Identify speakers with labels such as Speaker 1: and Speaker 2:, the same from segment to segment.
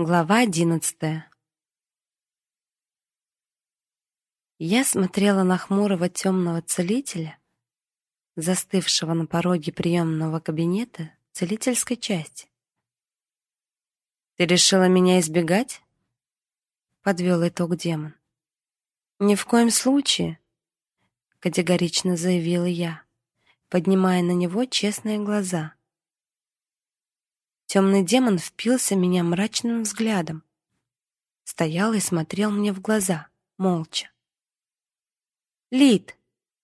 Speaker 1: Глава одиннадцатая. Я смотрела на хмурого темного целителя, застывшего на пороге приемного кабинета целительской части. «Ты решила меня избегать?» — подвел итог демон. «Ни в коем случае», — категорично заявила я, поднимая на него честные глаза — Темный демон впился меня мрачным взглядом. Стоял и смотрел мне в глаза, молча. «Лид!»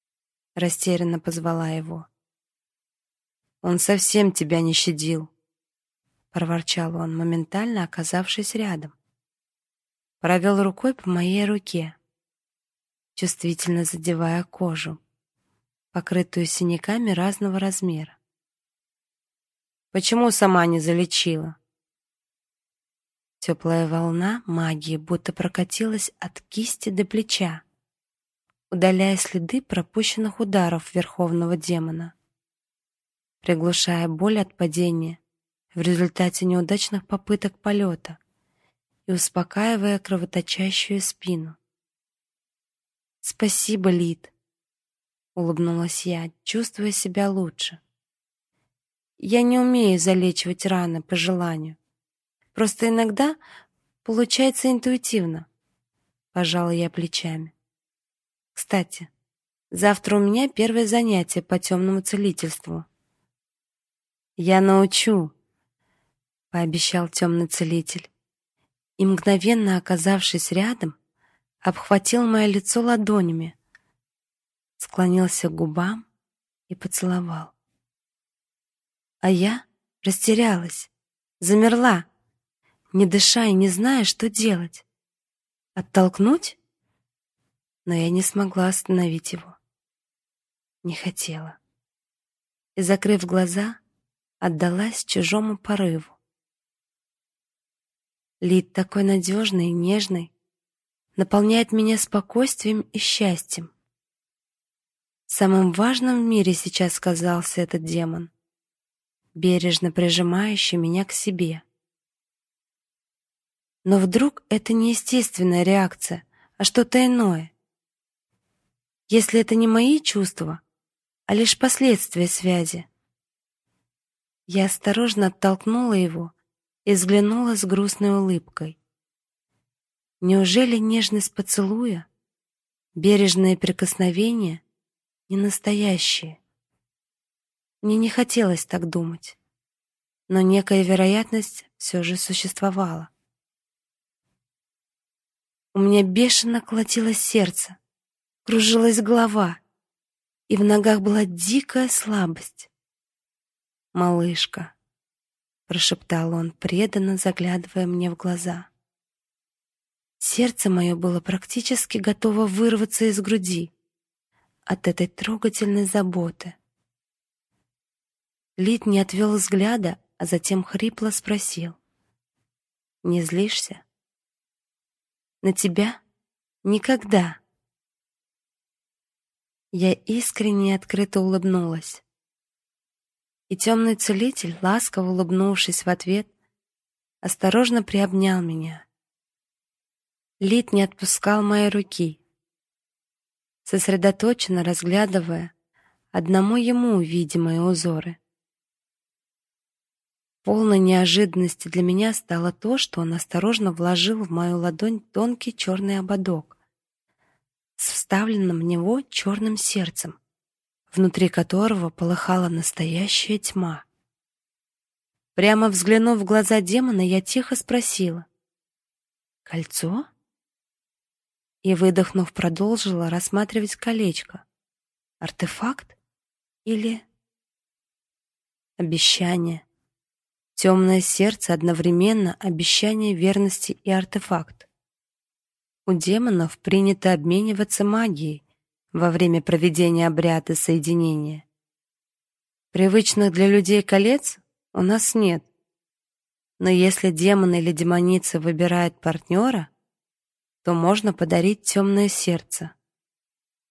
Speaker 1: — растерянно позвала его. «Он совсем тебя не щадил», — проворчал он, моментально оказавшись рядом. Провел рукой по моей руке, чувствительно задевая кожу, покрытую синяками разного размера. Почему сама не залечила? Теплая волна магии будто прокатилась от кисти до плеча, удаляя следы пропущенных ударов верховного демона, приглушая боль от падения в результате неудачных попыток полета и успокаивая кровоточащую спину. «Спасибо, Лид», — улыбнулась я, чувствуя себя лучше. Я не умею залечивать раны по желанию. Просто иногда получается интуитивно. Пожала я плечами. Кстати, завтра у меня первое занятие по темному целительству. Я научу, пообещал темный целитель. И мгновенно оказавшись рядом, обхватил мое лицо ладонями, склонился к губам и поцеловал. А я растерялась, замерла, не дыша и не зная, что делать. Оттолкнуть? Но я не смогла остановить его. Не хотела. И, закрыв глаза, отдалась чужому порыву. Лид такой надежный и нежный, наполняет меня спокойствием и счастьем. Самым важным в мире сейчас казался этот демон бережно прижимающий меня к себе. Но вдруг это не естественная реакция, а что-то иное. Если это не мои чувства, а лишь последствия связи. Я осторожно оттолкнула его и взглянула с грустной улыбкой. Неужели нежность поцелуя, бережные прикосновения не настоящие? Мне не хотелось так думать, но некая вероятность все же существовала. У меня бешено колотилось сердце, кружилась голова, и в ногах была дикая слабость. «Малышка», — прошептал он, преданно заглядывая мне в глаза. Сердце мое было практически готово вырваться из груди от этой трогательной заботы. Лид не отвел взгляда, а затем хрипло спросил. «Не злишься?» «На тебя? Никогда!» Я искренне и открыто улыбнулась. И темный целитель, ласково улыбнувшись в ответ, осторожно приобнял меня. Лид не отпускал мои руки, сосредоточенно разглядывая одному ему видимые узоры. Полной неожиданности для меня стало то, что он осторожно вложил в мою ладонь тонкий черный ободок с вставленным в него черным сердцем, внутри которого полыхала настоящая тьма. Прямо взглянув в глаза демона, я тихо спросила: "Кольцо?" И выдохнув, продолжила рассматривать колечко. Артефакт или обещание? Темное сердце одновременно обещание верности и артефакт. У демонов принято обмениваться магией во время проведения обряда соединения. Привычных для людей колец у нас нет. Но если демон или демоница выбирает партнера, то можно подарить темное сердце,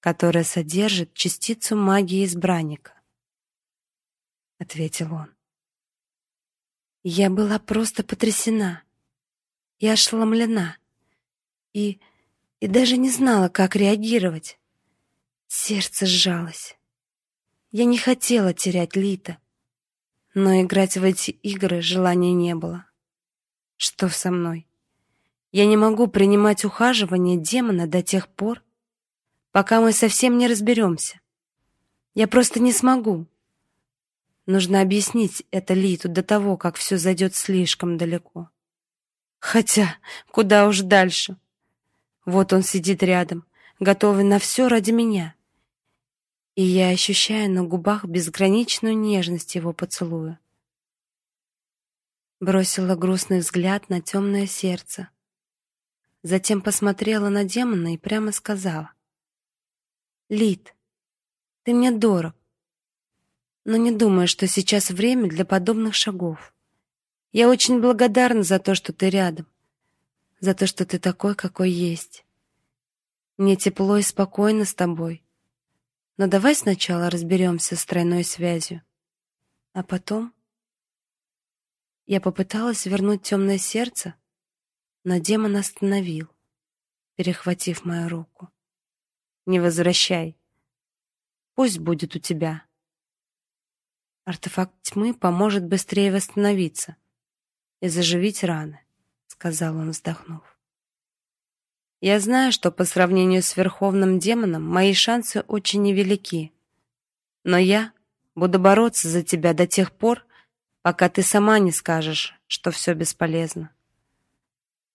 Speaker 1: которое содержит частицу магии избранника, ответил он. Я была просто потрясена. и ошеломлена. И и даже не знала, как реагировать. Сердце сжалось. Я не хотела терять Лита, но играть в эти игры желания не было. Что со мной? Я не могу принимать ухаживание демона до тех пор, пока мы совсем не разберемся. Я просто не смогу. Нужно объяснить это Литу до того, как все зайдет слишком далеко. Хотя, куда уж дальше. Вот он сидит рядом, готовый на все ради меня. И я ощущаю на губах безграничную нежность его поцелуя. Бросила грустный взгляд на темное сердце. Затем посмотрела на демона и прямо сказала: "Лид, ты мне дорог, но не думаю, что сейчас время для подобных шагов. Я очень благодарна за то, что ты рядом за то, что ты такой, какой есть. Мне тепло и спокойно с тобой. Но давай сначала разберемся с тройной связью. А потом... Я попыталась вернуть темное сердце, но демон остановил, перехватив мою руку. Не возвращай. Пусть будет у тебя. Артефакт тьмы поможет быстрее восстановиться и заживить раны сказал он, вздохнув. Я знаю, что по сравнению с верховным демоном мои шансы очень невелики. Но я буду бороться за тебя до тех пор, пока ты сама не скажешь, что все бесполезно.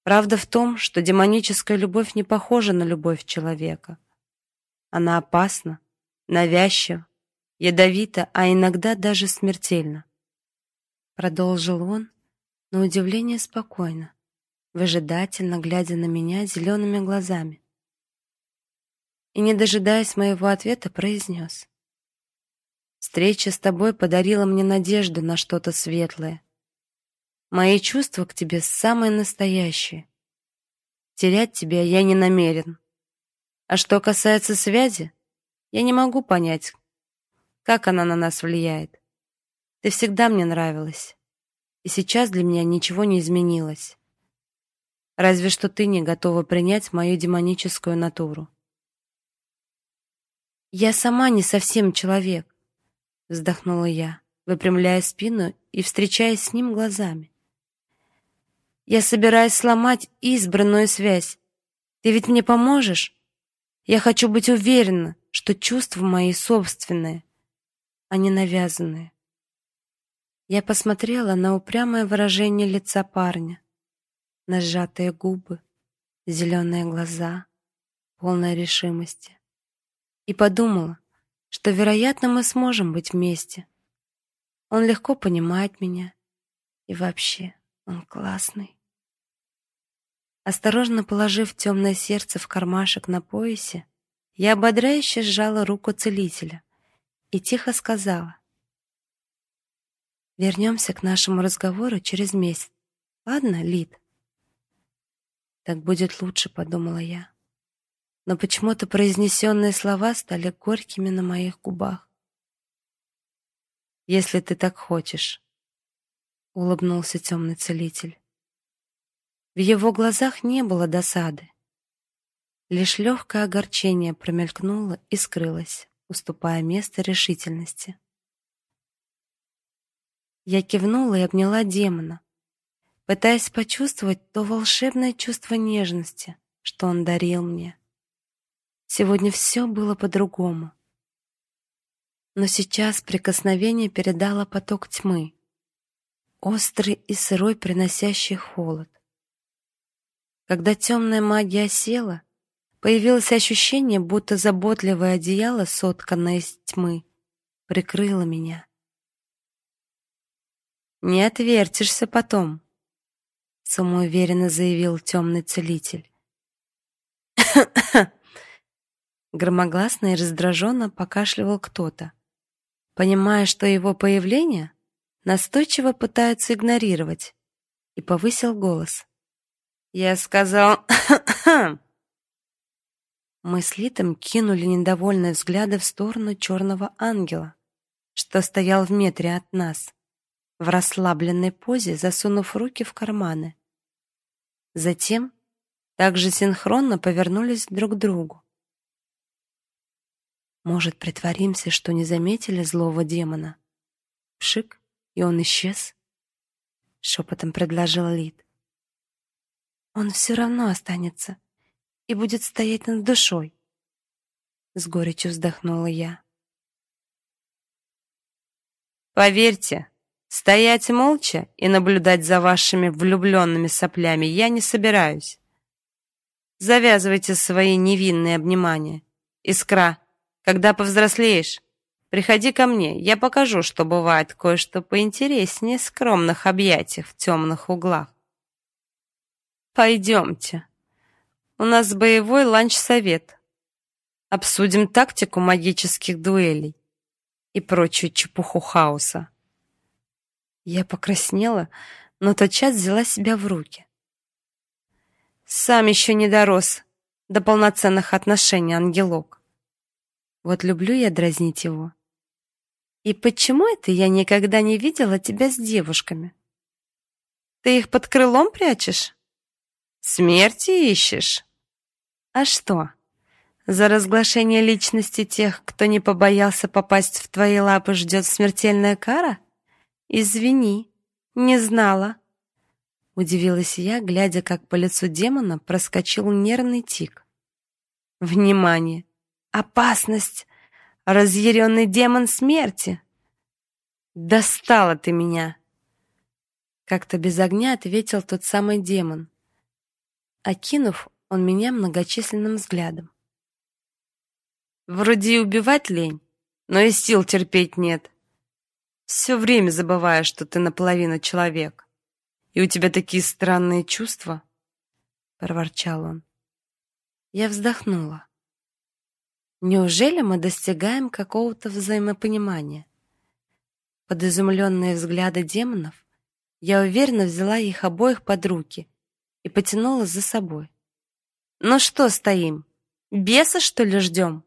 Speaker 1: Правда в том, что демоническая любовь не похожа на любовь человека. Она опасна, навязчива, ядовита, а иногда даже смертельна. Продолжил он, на удивление спокойно выжидательно глядя на меня зелеными глазами. И, не дожидаясь моего ответа, произнес. «Встреча с тобой подарила мне надежду на что-то светлое. Мои чувства к тебе самые настоящие. Терять тебя я не намерен. А что касается связи, я не могу понять, как она на нас влияет. Ты всегда мне нравилась, и сейчас для меня ничего не изменилось. Разве что ты не готова принять мою демоническую натуру. Я сама не совсем человек, вздохнула я, выпрямляя спину и встречаясь с ним глазами. Я собираюсь сломать избранную связь. Ты ведь мне поможешь? Я хочу быть уверена, что чувства мои собственные, а не навязанные. Я посмотрела на упрямое выражение лица парня на сжатые губы, зеленые глаза, полная решимости. И подумала, что, вероятно, мы сможем быть вместе. Он легко понимает меня. И вообще, он классный. Осторожно положив темное сердце в кармашек на поясе, я ободряюще сжала руку целителя и тихо сказала: Вернемся к нашему разговору через месяц. Ладно, Лид? Так будет лучше, подумала я. Но почему-то произнесенные слова стали горькими на моих губах. Если ты так хочешь, улыбнулся темный целитель. В его глазах не было досады. Лишь легкое огорчение промелькнуло и скрылось, уступая место решительности. Я кивнула и обняла демона, пытаясь почувствовать то волшебное чувство нежности, что он дарил мне. Сегодня все было по-другому. Но сейчас прикосновение передало поток тьмы, острый и сырой, приносящий холод. Когда темная магия села, появилось ощущение, будто заботливое одеяло, сотканное из тьмы, прикрыло меня. Не отвертишься потом, самоуверенно заявил темный целитель. Громогласно и раздраженно покашливал кто-то, понимая, что его появление настойчиво пытаются игнорировать, и повысил голос. Я сказал: Мы с Литом кинули недовольные взгляды в сторону черного ангела, что стоял в метре от нас, в расслабленной позе, засунув руки в карманы. Затем также синхронно повернулись друг к другу. Может, притворимся, что не заметили злого демона? Пшик, и он исчез? Шепотом предложил Лид. Он все равно останется и будет стоять над душой. С горечью вздохнула я.
Speaker 2: Поверьте, стоять молча и наблюдать за вашими влюбленными соплями я не собираюсь. Завязывайте свои невинные обнимания. Искра, когда повзрослеешь, приходи ко мне, я покажу, что бывает кое-что поинтереснее скромных объятий в темных углах. Пойдемте. У нас боевой ланч-совет. Обсудим тактику магических дуэлей и прочую чепуху хаоса.
Speaker 1: Я покраснела, но тотчас взяла себя в руки.
Speaker 2: Сам еще не дорос до полноценных отношений, ангелок.
Speaker 1: Вот люблю я дразнить его. И почему это я никогда не видела тебя с девушками?
Speaker 2: Ты их под крылом прячешь? Смерти ищешь?
Speaker 1: А что? За разглашение личности тех, кто не побоялся попасть в твои лапы, ждет смертельная кара? Извини, не знала. Удивилась я, глядя, как по лицу демона проскочил нервный тик. Внимание! Опасность! Разъяренный демон смерти! Достала ты меня! Как-то без огня ответил тот самый демон, окинув он меня многочисленным взглядом.
Speaker 2: Вроде и убивать лень, но и сил терпеть нет. Все время забываешь, что ты наполовину человек. И у тебя такие странные чувства, проворчал он.
Speaker 1: Я вздохнула. Неужели мы достигаем какого-то взаимопонимания? Под изумленные взгляды демонов я уверенно взяла их обоих под руки и потянула за собой. Ну что стоим? Беса что ли ждем?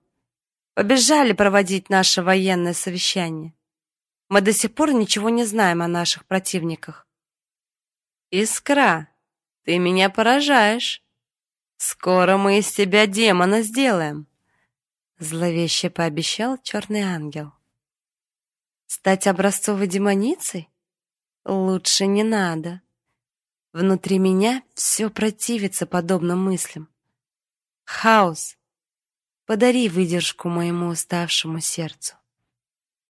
Speaker 1: Побежали проводить наше военное совещание. Мы до сих пор ничего не знаем о наших противниках.
Speaker 2: Искра, ты меня поражаешь. Скоро мы из тебя демона сделаем, зловеще пообещал черный ангел.
Speaker 1: Стать образцовой демоницей? Лучше не надо. Внутри меня все противится подобным мыслям. Хаос, Подари выдержку моему уставшему сердцу.